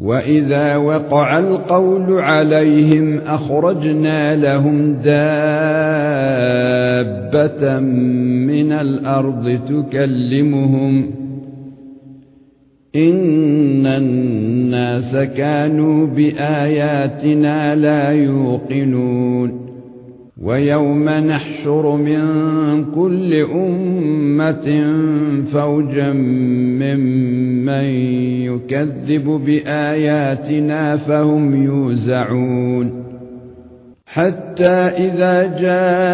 واذا وقع القول عليهم اخرجنا لهم دابه من الأرض تكلمهم ان الناس كانوا باياتنا لا يوقنون وَيَوْمَ نَحْشُرُ مِنْ كُلِّ أُمَّةٍ فَوْجًا مِّمَّن يُكَذِّبُ بِآيَاتِنَا فَهُمْ يُوزَعُونَ. حَتَّى إِذَا جَاءُوا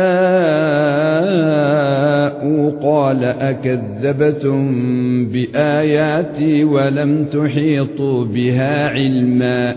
قَالَ أَكَذَّبْتُمْ بِآيَاتِي وَلَمْ تُحِيطُوا بِهَا عِلْمًا.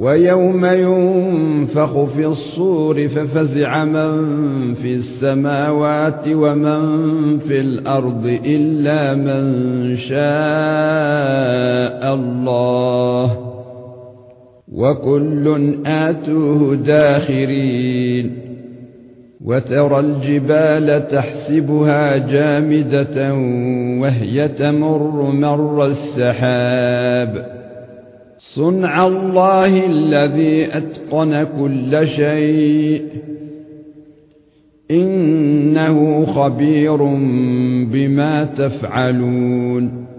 ويوم ينفخ في الصور ففزع من في السماوات ومن في الأرض إلا من شاء الله وكل آتوه داخرين وترى الجبال تحسبها جامدة وهي تمر مر السحاب صنع الله الذي أتقن كل شيء. إنه خبير بما تفعلون.